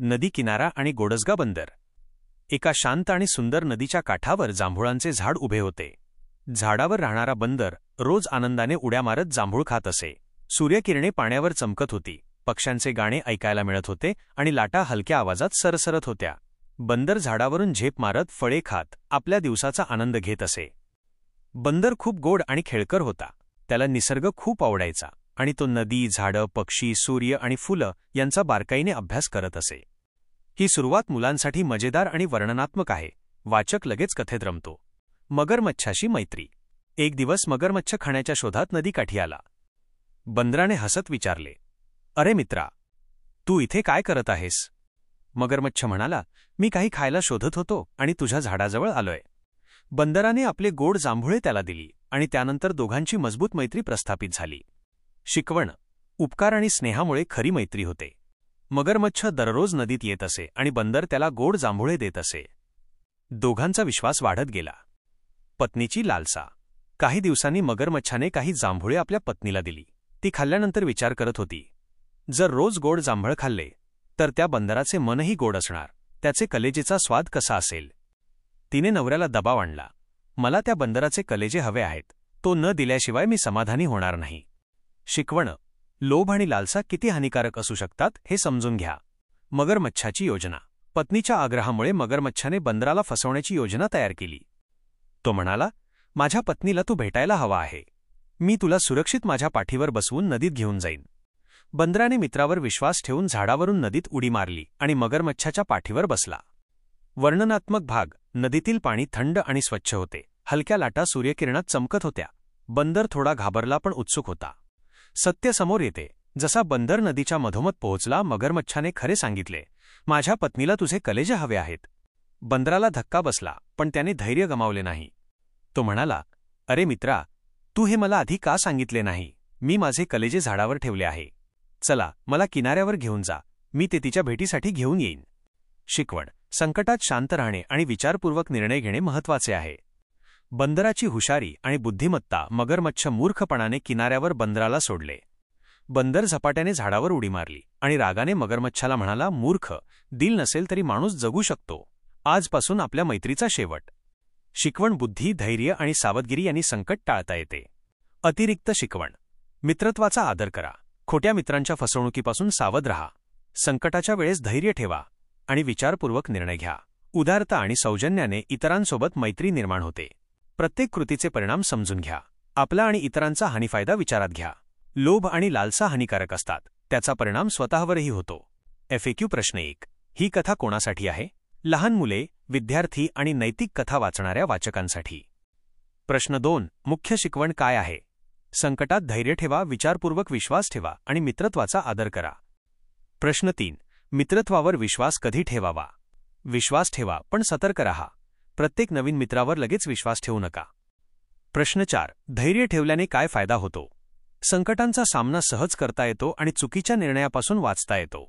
नदी किनारा आणि गोडसगा बंदर. एका शांत आणि सुंदर नदीच्या काठावर जांभुळांचे झाड उभे होते. झाडावर राहणारा बंदर रोज आनंदाने उड्या मारत जांभूळ खात असे. सूर्यकिरणे पाण्यावर चमकत होती. पक्ष्यांचे गाणे ऐकायला मिळत होते आणि लाटा हलक्या आवाजात सरसरत होत्या. बंदर झाडावरून झेप मारत फळे खात आपल्या दिवसाचा आनंद घेत असे. बंदर खूप गोड आणि खेळकर होता. त्याला निसर्ग खूप आवडायचा. आणि तो नदी झाडं पक्षी सूर्य आणि फुलं यांचा बारकाईने अभ्यास करत असे. ही सुरुवात मुलांसाठी मजेदार आणि वर्णनात्मक आहे. वाचक लगेच कथेत रमतो. मगरमच्छाशी मैत्री. एक दिवस मगरमच्छ खाण्याच्या शोधात नदीकाठी आला. बंदराने हसत विचारले अरे मित्रा तू इथे काय करत आहेस? मगरमच्छ म्हणाला मी काही खायला शोधत होतो आणि तुझ्या झाडाजवळ आलोय. बंदराने आपले गोड जांभुळे त्याला दिली आणि त्यानंतर दोघांची मजबूत मैत्री प्रस्थापित झाली. शिकवण उपकार आणि स्नेहामुळे खरी मैत्री होते. मगरमच्छ दररोज नदीत येत असे आणि बंदर त्याला गोड जांभुळे देत असे. दोघांचा विश्वास वाढत गेला. पत्नीची लालसा. काही दिवसांनी मगरमच्छाने काही जांभुळे आपल्या पत्नीला दिली. ती खाल्ल्यानंतर विचार करत होती. जर रोज गोड जांभळ खाल्ले तर त्या बंदराचे मनही गोड असणार. त्याचे कलेजेचा स्वाद कसा असेल? तिने नवऱ्याला दबाव आणला. मला त्या बंदराचे कलेजे हवे आहेत. तो न दिल्याशिवाय मी समाधानी होणार नाही. शिकवणं लोभ आणि लालसा किती हानिकारक असू शकतात हे समजून घ्या. मगरमच्छाची योजना. पत्नीच्या आग्रहामुळे मगरमच्छाने बंदराला फसवण्याची योजना तयार केली. तो म्हणाला माझ्या पत्नीला तू भेटायला हवा आहे. मी तुला सुरक्षित माझ्या पाठीवर बसवून नदीत घेऊन जाईन. बंदराने मित्रावर विश्वास ठेवून झाडावरून नदीत उडी मारली आणि मगरमच्छाच्या पाठीवर बसला. वर्णनात्मक भाग. नदीतील पाणी थंड आणि स्वच्छ होते. हलक्या लाटा सूर्यकिरणात चमकत होत्या. बंदर थोडा घाबरला पण उत्सुक होता. सत्य समोर येते. जसा बंदर नदीच्या मधोमध पोहोचला मगरमच्छाने खरे सांगितले. माझ्या पत्नीला तुझे कलेजे हवे आहेत. बंदराला धक्का बसला पण त्याने धैर्य गमावले नाही. तो म्हणाला अरे मित्रा तू हे मला आधी का सांगितले नाही? मी माझे कलेजे झाडावर ठेवले आहे. चला मला किनाऱ्यावर घेऊन जा. मी ते तिच्या भेटीसाठी घेऊन येईन. शिकवण. संकटात शांत राहणे आणि विचारपूर्वक निर्णय घेणे महत्त्वाचे आहे. बंदराची हुशारी आणि बुद्धिमत्ता मगरमच्छ मूर्खपणाने किनाऱ्यावर बंदराला सोडले. बंदर झपाट्याने झाडावर उडी मारली आणि रागाने मगरमच्छाला म्हणाला मूर्ख दिल नसेल तरी माणूस जगू शकतो. आजपासून आपल्या मैत्रीचा शेवट. शिकवण बुद्धी धैर्य आणि सावधगिरी यांनी संकट टाळता येते. अतिरिक्त शिकवण. मित्रत्वाचा आदर करा. खोट्या मित्रांच्या फसवणुकीपासून सावध रहा. संकटाच्या वेळेस धैर्य ठेवा आणि विचारपूर्वक निर्णय घ्या. उदारता आणि सौजन्याने इतरांसोबत मैत्री निर्माण होते. प्रत्येक कृतीचे परिणाम समजून घ्या. आपला आणि इतरांचा हानीफायदा विचारात घ्या. लोभ आणि लालसा हानिकारक असतात. त्याचा परिणाम स्वतःवरही होतो. एफएक्यू प्रश्न एक. ही कथा कोणासाठी आहे? लहान मुले विद्यार्थी आणि नैतिक कथा वाचणाऱ्या वाचकांसाठी. प्रश्न दोन. मुख्य शिकवण काय आहे? संकटात धैर्य ठेवा विचारपूर्वक विश्वास ठेवा आणि मित्रत्वाचा आदर करा. प्रश्न तीन. मित्रत्वावर विश्वास कधी ठेवावा? विश्वास ठेवा पण सतर्क रहा. प्रत्येक नवीन मित्रावर लगेच विश्वास ठेवू नका. प्रश्न चार धैर्य ठेवल्याने काय फायदा होतो? संकटांचा सामना सहज करता येतो आणि चुकीच्या निर्णयापासून वाचता येतो.